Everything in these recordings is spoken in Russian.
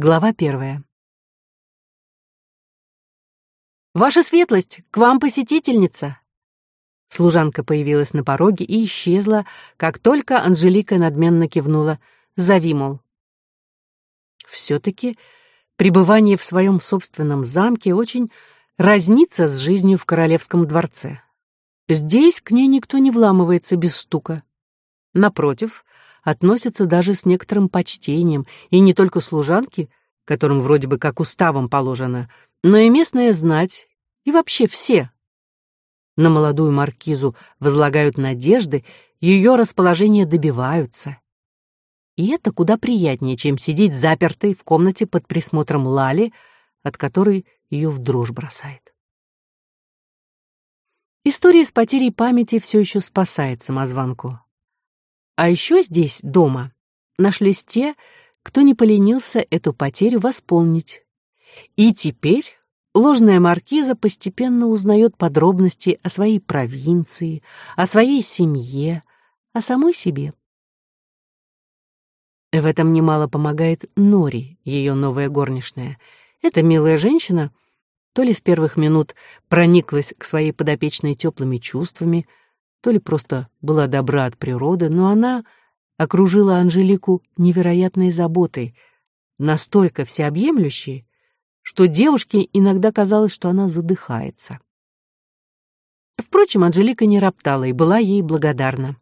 Глава первая. «Ваша светлость, к вам посетительница!» Служанка появилась на пороге и исчезла, как только Анжелика надменно кивнула. «Зови, мол». Все-таки пребывание в своем собственном замке очень разнится с жизнью в королевском дворце. Здесь к ней никто не вламывается без стука. Напротив, относятся даже с некоторым почтением, и не только служанки, которым вроде бы как уставом положено, но и местная знать, и вообще все. На молодую маркизу возлагают надежды, ее расположение добиваются. И это куда приятнее, чем сидеть запертой в комнате под присмотром Лали, от которой ее в дрожь бросает. История с потерей памяти все еще спасает самозванку. А еще здесь, дома, нашлись те, кто не поленился эту потерю восполнить. И теперь ложная маркиза постепенно узнает подробности о своей провинции, о своей семье, о самой себе. В этом немало помогает Нори, ее новая горничная. Эта милая женщина то ли с первых минут прониклась к своей подопечной теплыми чувствами, то ли просто была добра от природы, но она окружила Анжелику невероятной заботой, настолько всеобъемлющей, что девушке иногда казалось, что она задыхается. Впрочем, Анжелика не роптала и была ей благодарна.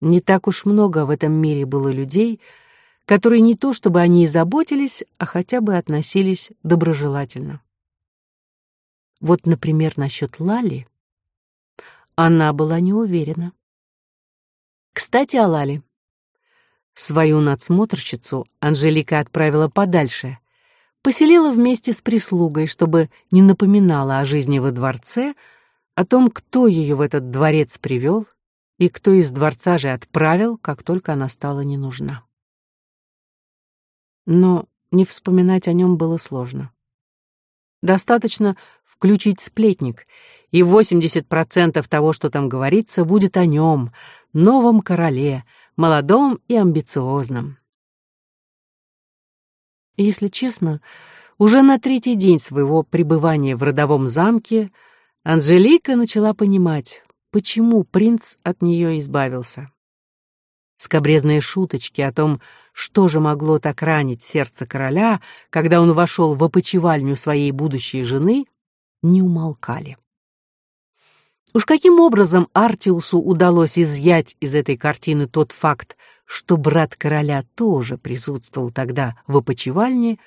Не так уж много в этом мире было людей, которые не то чтобы они и заботились, а хотя бы относились доброжелательно. Вот, например, насчет Лали она была не уверена. Кстати, о Лале. Свою надсмотрщицу Анжелика отправила подальше, поселила вместе с прислугой, чтобы не напоминала о жизни во дворце, о том, кто ее в этот дворец привел и кто из дворца же отправил, как только она стала не нужна. Но не вспоминать о нем было сложно. Достаточно включить сплетник, и 80% того, что там говорится, будет о нем, новом короле, молодом и амбициозном. Если честно, уже на третий день своего пребывания в родовом замке Анжелика начала понимать, почему принц от нее избавился. Скобрезные шуточки о том, что же могло так ранить сердце короля, когда он вошел в опочивальню своей будущей жены, не умолкали. Уж каким образом Артиусу удалось изъять из этой картины тот факт, что брат короля тоже присутствовал тогда в опочивальне,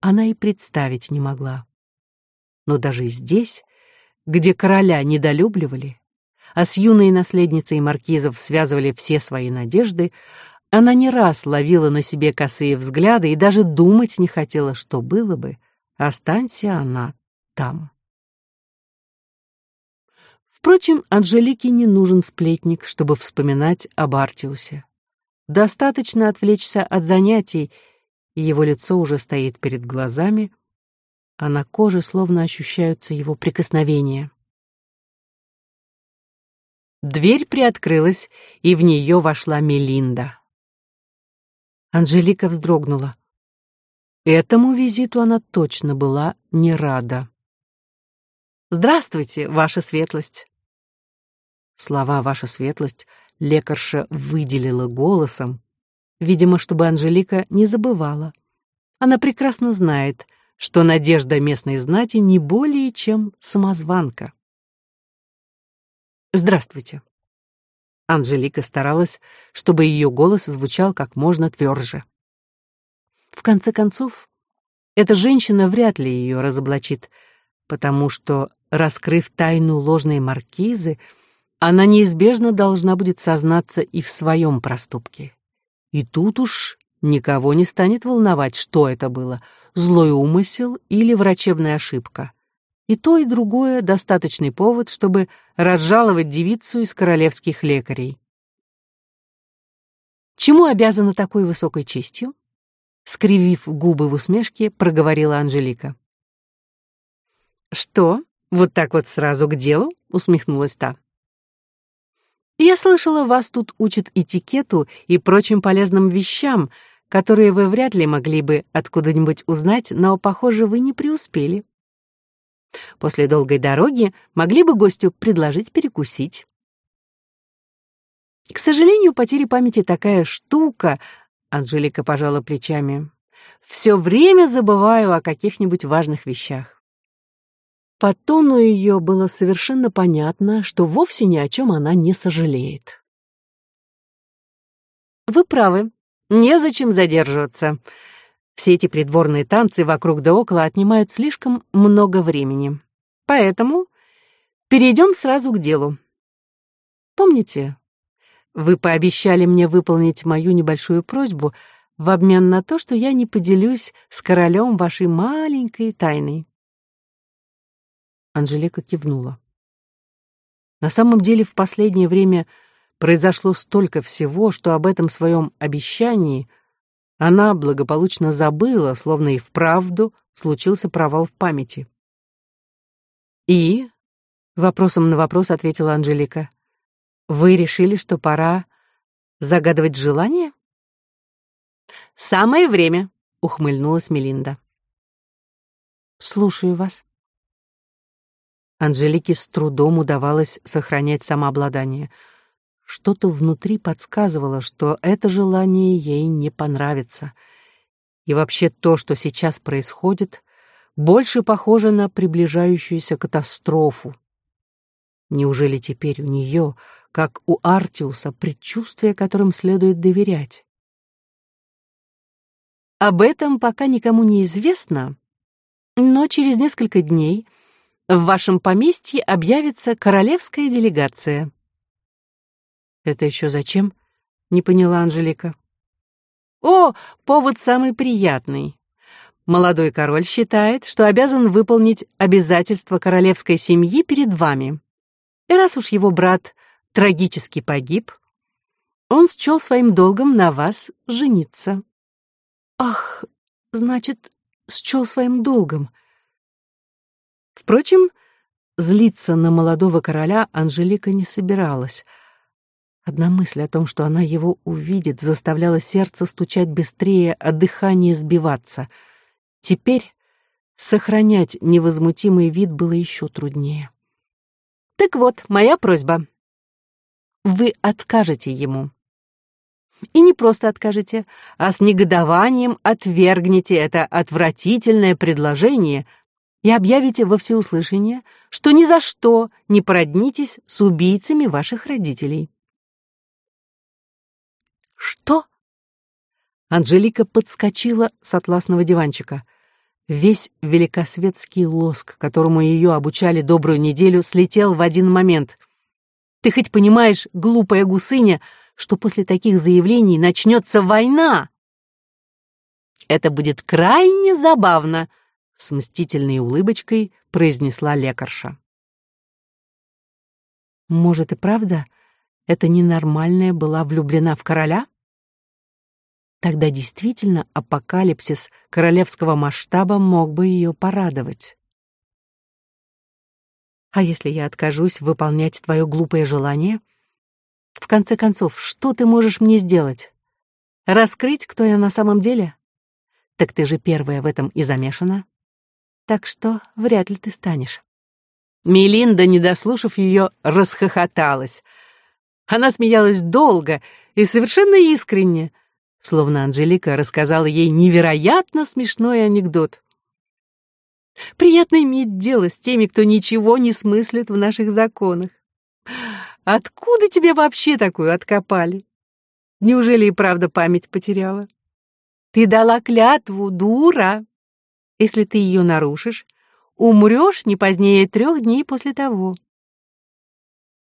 она и представить не могла. Но даже здесь, где короля недолюбливали, а с юной наследницей маркизов связывали все свои надежды, она не раз ловила на себе косые взгляды и даже думать не хотела, что было бы, останься она там. Впрочем, Анжелике не нужен сплетник, чтобы вспоминать об Артиусе. Достаточно отвлечься от занятий, и его лицо уже стоит перед глазами, а на коже словно ощущаются его прикосновения. Дверь приоткрылась, и в нее вошла Мелинда. Анжелика вздрогнула. Этому визиту она точно была не рада. «Здравствуйте, ваша светлость!» Слова «Ваша светлость» лекарша выделила голосом, видимо, чтобы Анжелика не забывала. Она прекрасно знает, что надежда местной знати не более чем самозванка. «Здравствуйте». Анжелика старалась, чтобы ее голос звучал как можно тверже. В конце концов, эта женщина вряд ли ее разоблачит, потому что, раскрыв тайну ложной маркизы, она неизбежно должна будет сознаться и в своем проступке. И тут уж никого не станет волновать, что это было — злой умысел или врачебная ошибка. И то, и другое — достаточный повод, чтобы разжаловать девицу из королевских лекарей. Чему обязана такой высокой честью? Скривив губы в усмешке, проговорила Анжелика. «Что, вот так вот сразу к делу?» — усмехнулась та. Я слышала, вас тут учат этикету и прочим полезным вещам, которые вы вряд ли могли бы откуда-нибудь узнать, но, похоже, вы не преуспели. После долгой дороги могли бы гостю предложить перекусить. К сожалению, потеря памяти такая штука, Анжелика пожала плечами. Все время забываю о каких-нибудь важных вещах. По тону ее было совершенно понятно, что вовсе ни о чем она не сожалеет. Вы правы, незачем задерживаться. Все эти придворные танцы вокруг да около отнимают слишком много времени. Поэтому перейдем сразу к делу. Помните, вы пообещали мне выполнить мою небольшую просьбу в обмен на то, что я не поделюсь с королем вашей маленькой тайной. Анжелика кивнула. На самом деле в последнее время произошло столько всего, что об этом своем обещании она благополучно забыла, словно и вправду случился провал в памяти. «И?» — вопросом на вопрос ответила Анжелика. «Вы решили, что пора загадывать желание?» «Самое время», — ухмыльнулась Мелинда. «Слушаю вас». Анжелике с трудом удавалось сохранять самообладание — что-то внутри подсказывало, что это желание ей не понравится. И вообще то, что сейчас происходит, больше похоже на приближающуюся катастрофу. Неужели теперь у нее, как у Артиуса, предчувствие, которым следует доверять? Об этом пока никому не известно, но через несколько дней в вашем поместье объявится королевская делегация. «Это еще зачем?» — не поняла Анжелика. «О, повод самый приятный. Молодой король считает, что обязан выполнить обязательства королевской семьи перед вами. И раз уж его брат трагически погиб, он счел своим долгом на вас жениться». «Ах, значит, счел своим долгом». Впрочем, злиться на молодого короля Анжелика не собиралась — Одна мысль о том, что она его увидит, заставляла сердце стучать быстрее, а дыхание сбиваться. Теперь сохранять невозмутимый вид было еще труднее. «Так вот, моя просьба. Вы откажете ему. И не просто откажете, а с негодованием отвергнете это отвратительное предложение и объявите во всеуслышание, что ни за что не породнитесь с убийцами ваших родителей». «Что?» Анжелика подскочила с атласного диванчика. Весь великосветский лоск, которому ее обучали добрую неделю, слетел в один момент. «Ты хоть понимаешь, глупая гусыня, что после таких заявлений начнется война?» «Это будет крайне забавно», — с мстительной улыбочкой произнесла лекарша. «Может и правда, эта ненормальная была влюблена в короля?» Тогда действительно апокалипсис королевского масштаба мог бы ее порадовать. А если я откажусь выполнять твое глупое желание? В конце концов, что ты можешь мне сделать? Раскрыть, кто я на самом деле? Так ты же первая в этом и замешана. Так что вряд ли ты станешь. Мелинда, не дослушав ее, расхохоталась. Она смеялась долго и совершенно искренне, словно Анжелика рассказала ей невероятно смешной анекдот. Приятно иметь дело с теми, кто ничего не смыслит в наших законах. Откуда тебе вообще такую откопали? Неужели и правда память потеряла? Ты дала клятву, дура. Если ты ее нарушишь, умрешь не позднее трех дней после того.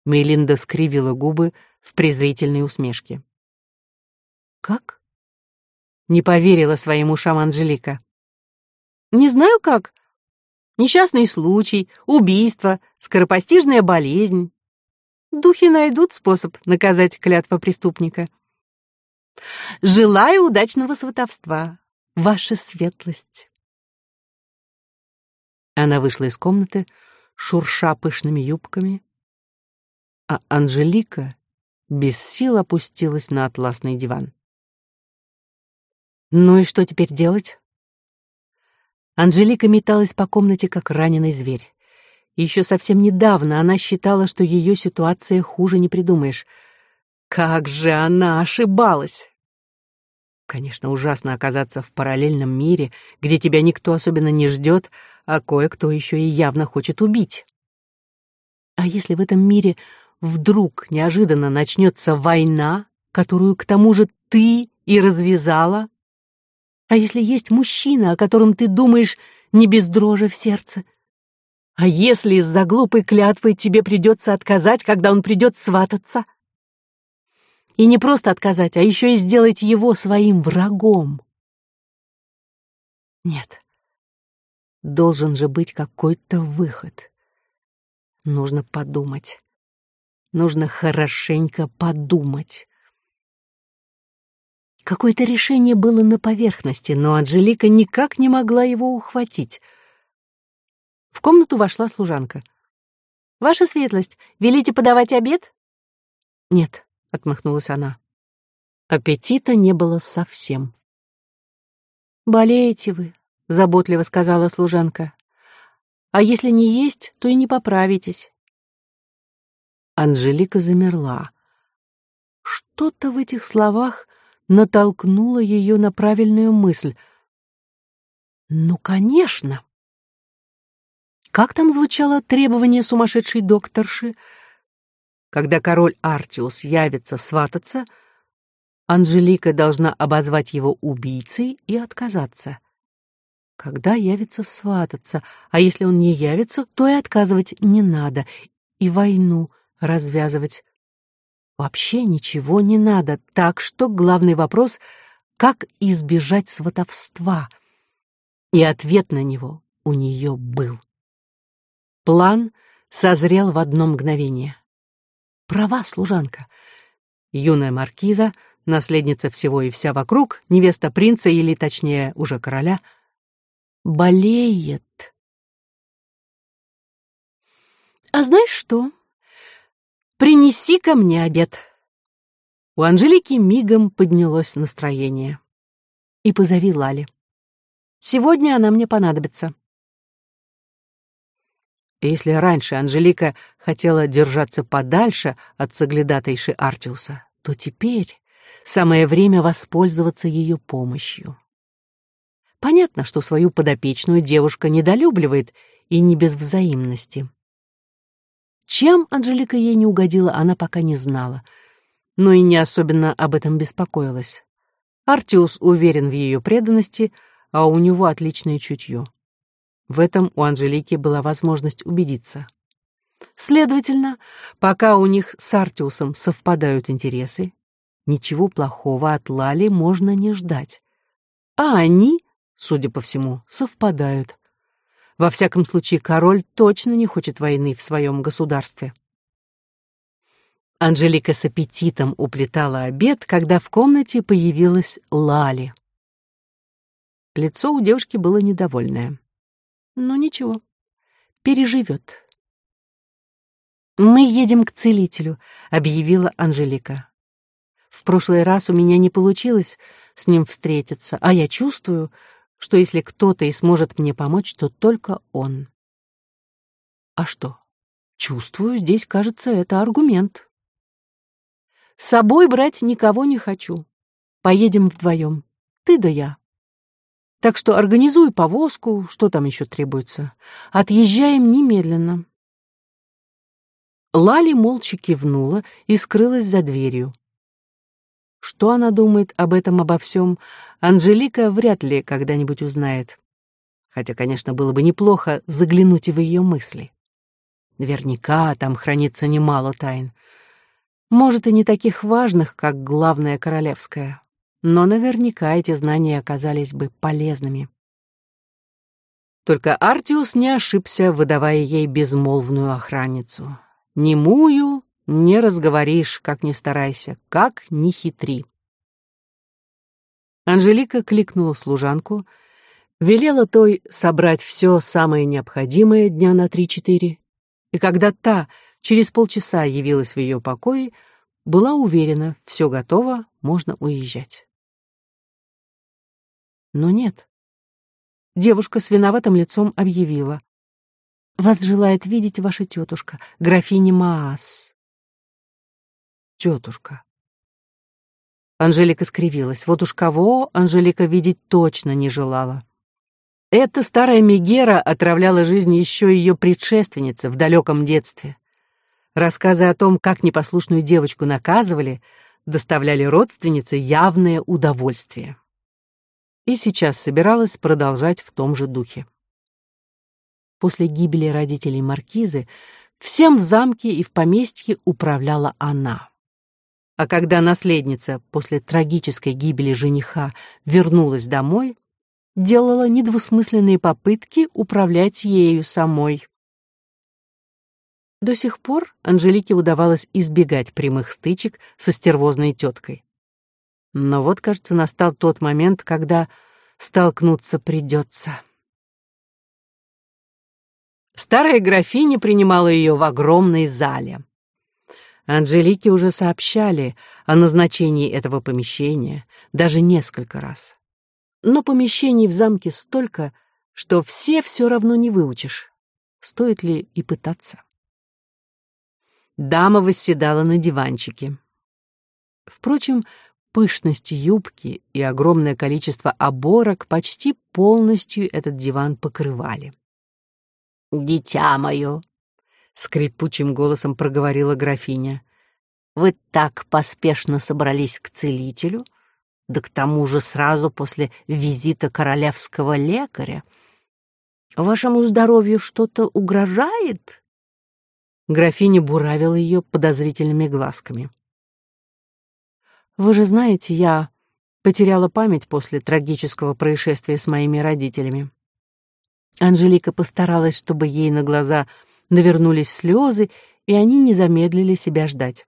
Мелинда скривила губы в презрительной усмешке. Как? Не поверила своим ушам Анжелика. Не знаю как. Несчастный случай, убийство, скоропостижная болезнь. Духи найдут способ наказать клятва преступника. Желаю удачного сватовства, ваша светлость. Она вышла из комнаты, шурша пышными юбками, а Анжелика без сил опустилась на атласный диван. Ну и что теперь делать? Анжелика металась по комнате, как раненый зверь. Еще совсем недавно она считала, что ее ситуация хуже не придумаешь. Как же она ошибалась! Конечно, ужасно оказаться в параллельном мире, где тебя никто особенно не ждет, а кое-кто еще и явно хочет убить. А если в этом мире вдруг неожиданно начнется война, которую к тому же ты и развязала? А если есть мужчина, о котором ты думаешь не без дрожи в сердце? А если из-за глупой клятвы тебе придется отказать, когда он придет свататься? И не просто отказать, а еще и сделать его своим врагом. Нет. Должен же быть какой-то выход. Нужно подумать. Нужно хорошенько подумать. Какое-то решение было на поверхности, но Анжелика никак не могла его ухватить. В комнату вошла служанка. «Ваша светлость, велите подавать обед?» «Нет», — отмахнулась она. Аппетита не было совсем. «Болеете вы», — заботливо сказала служанка. «А если не есть, то и не поправитесь». Анжелика замерла. Что-то в этих словах натолкнуло ее на правильную мысль. «Ну, конечно!» Как там звучало требование сумасшедшей докторши — когда король Артиус явится свататься, Анжелика должна обозвать его убийцей и отказаться. Когда явится свататься, а если он не явится, то и отказывать не надо, и войну развязывать. Вообще ничего не надо, так что главный вопрос — как избежать сватовства? И ответ на него у нее был. План созрел в одно мгновение. Права, служанка. Юная маркиза, наследница всего и вся вокруг, невеста принца или, точнее, уже короля, болеет. А знаешь что? Принеси ко мне обед. У Анжелики мигом поднялось настроение. И позови Лали. Сегодня она мне понадобится. Если раньше Анжелика хотела держаться подальше от соглядатайши Артиуса, то теперь самое время воспользоваться ее помощью. Понятно, что свою подопечную девушка недолюбливает и не без взаимности. Чем Анжелика ей не угодила, она пока не знала, но и не особенно об этом беспокоилась. Артиус уверен в ее преданности, а у него отличное чутье. В этом у Анжелики была возможность убедиться. Следовательно, пока у них с Артиусом совпадают интересы, ничего плохого от Лали можно не ждать. А они, судя по всему, совпадают. Во всяком случае, король точно не хочет войны в своем государстве. Анжелика с аппетитом уплетала обед, когда в комнате появилась Лали. Лицо у девушки было недовольное. Но ничего, переживет. «Мы едем к целителю», — объявила Анжелика. «В прошлый раз у меня не получилось с ним встретиться, а я чувствую, что если кто-то и сможет мне помочь, то только он». «А что? Чувствую, здесь, кажется, это аргумент». «С собой брать никого не хочу. Поедем вдвоем, ты да я». Так что организуй повозку, что там еще требуется. Отъезжаем немедленно. Лали молча кивнула и скрылась за дверью. Что она думает об этом обо всем, Анжелика вряд ли когда-нибудь узнает. Хотя, конечно, было бы неплохо заглянуть в ее мысли. Наверняка там хранится немало тайн. Может, и не таких важных, как главная королевская но наверняка эти знания оказались бы полезными. Только Артиус не ошибся, выдавая ей безмолвную охранницу. Немую не разговоришь, как ни старайся, как ни хитри. Анжелика кликнула служанку, велела той собрать все самое необходимое дня на три-четыре, и когда та через полчаса явилась в ее покое, была уверена, все готово, можно уезжать. Но нет. Девушка с виноватым лицом объявила. «Вас желает видеть ваша тетушка, графиня Маас». Тетушка. Анжелика скривилась. Вот уж кого Анжелика видеть точно не желала. Эта старая Мегера отравляла жизнь еще ее предшественницы в далеком детстве. Рассказы о том, как непослушную девочку наказывали, доставляли родственнице явное удовольствие. И сейчас собиралась продолжать в том же духе. После гибели родителей Маркизы всем в замке и в поместье управляла она. А когда наследница после трагической гибели жениха вернулась домой, делала недвусмысленные попытки управлять ею самой. До сих пор Анжелике удавалось избегать прямых стычек со стервозной теткой. Но вот, кажется, настал тот момент, когда столкнуться придется. Старая графиня принимала ее в огромной зале. Анжелике уже сообщали о назначении этого помещения, даже несколько раз. Но помещений в замке столько, что все все равно не выучишь. Стоит ли и пытаться? Дама восседала на диванчике. Впрочем, пышность юбки и огромное количество оборок почти полностью этот диван покрывали. «Дитя мое!» скрипучим голосом проговорила графиня. Вы так поспешно собрались к целителю, да к тому же сразу после визита королевского лекаря. Вашему здоровью что-то угрожает? Графиня буравила ее подозрительными глазками. Вы же знаете, я потеряла память после трагического происшествия с моими родителями. Анжелика постаралась, чтобы ей на глаза навернулись слезы, и они не замедлили себя ждать.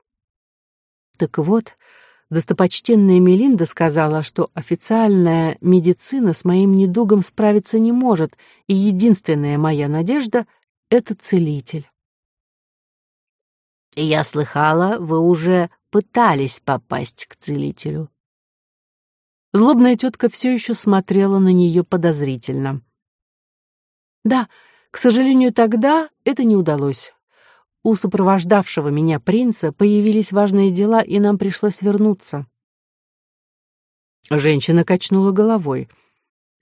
Так вот, достопочтенная Мелинда сказала, что официальная медицина с моим недугом справиться не может, и единственная моя надежда — это целитель. «Я слыхала, вы уже пытались попасть к целителю». Злобная тетка все еще смотрела на нее подозрительно. «Да, к сожалению, тогда это не удалось. У сопровождавшего меня принца появились важные дела, и нам пришлось вернуться. Женщина качнула головой.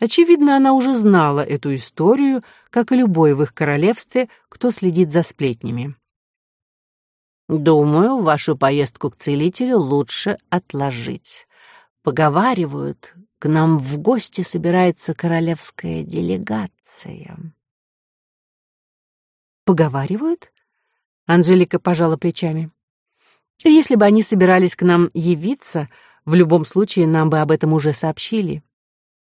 Очевидно, она уже знала эту историю, как и любой в их королевстве, кто следит за сплетнями. «Думаю, вашу поездку к целителю лучше отложить. Поговаривают, к нам в гости собирается королевская делегация». Поговаривают? Анжелика пожала плечами. Если бы они собирались к нам явиться, в любом случае нам бы об этом уже сообщили.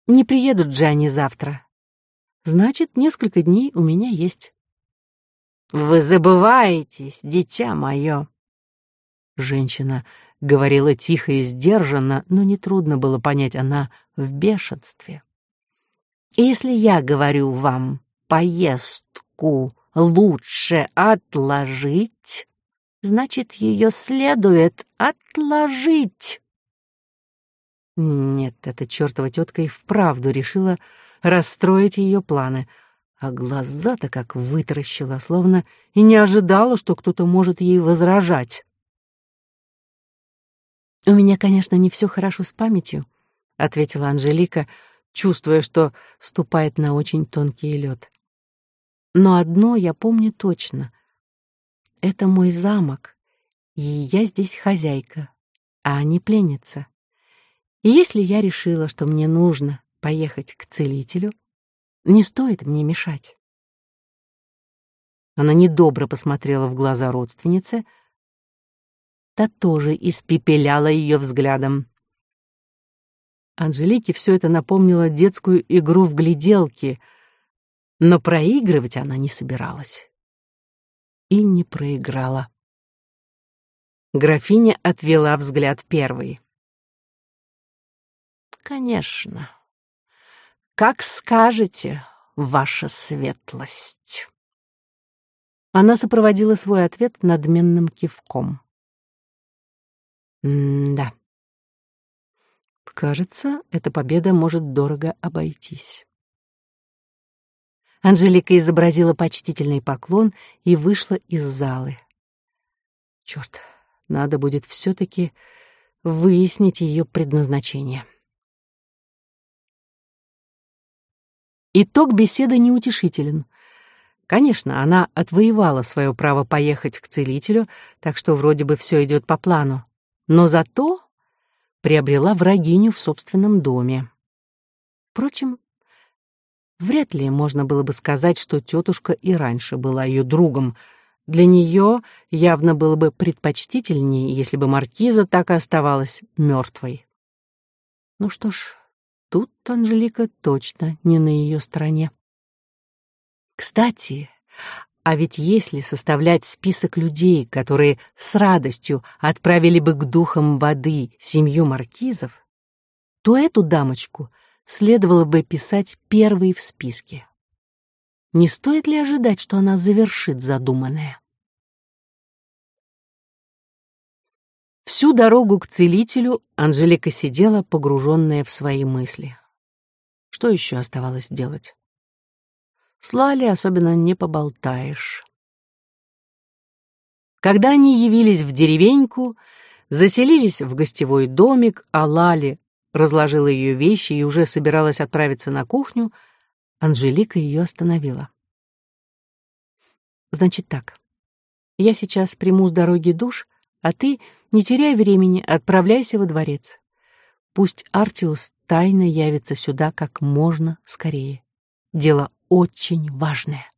Не приедут же они завтра. Значит, несколько дней у меня есть. Вы забываетесь, дитя мое. Женщина говорила тихо и сдержанно, но нетрудно было понять, она в бешенстве. Если я говорю вам поездку лучше отложить, значит, ее следует отложить. Нет, эта чертова тетка и вправду решила расстроить ее планы, а глаза-то как вытаращила, словно и не ожидала, что кто-то может ей возражать. «У меня, конечно, не все хорошо с памятью», — ответила Анжелика, чувствуя, что ступает на очень тонкий лед. Но одно я помню точно. Это мой замок, и я здесь хозяйка, а не пленница. И если я решила, что мне нужно поехать к целителю, не стоит мне мешать. Она недобро посмотрела в глаза родственнице, та тоже испепеляла ее взглядом. Анжелике все это напомнило детскую игру в гляделки — но проигрывать она не собиралась. И не проиграла. Графиня отвела взгляд первой. «Конечно. Как скажете, ваша светлость». Она сопроводила свой ответ надменным кивком. «М-да. Кажется, эта победа может дорого обойтись. Анжелика изобразила почтительный поклон и вышла из залы. Черт, надо будет все-таки выяснить ее предназначение. Итог беседы неутешителен. Конечно, она отвоевала свое право поехать к целителю, так что вроде бы все идет по плану. Но зато приобрела врагиню в собственном доме. Впрочем, вряд ли можно было бы сказать, что тетушка и раньше была ее другом. Для нее явно было бы предпочтительнее, если бы маркиза так и оставалась мертвой. Ну что ж, тут Анжелика точно не на ее стороне. Кстати, а ведь если составлять список людей, которые с радостью отправили бы к духам воды семью маркизов, то эту дамочку следовало бы писать первой в списке. Не стоит ли ожидать, что она завершит задуманное? Всю дорогу к целителю Анжелика сидела, погруженная в свои мысли. Что еще оставалось делать? С Лали особенно не поболтаешь. Когда они явились в деревеньку, заселились в гостевой домик, а Лали разложила ее вещи и уже собиралась отправиться на кухню, Анжелика ее остановила. «Значит так, я сейчас приму с дороги душ, а ты, не теряй времени, отправляйся во дворец. Пусть Артиус тайно явится сюда как можно скорее. Дело очень важное.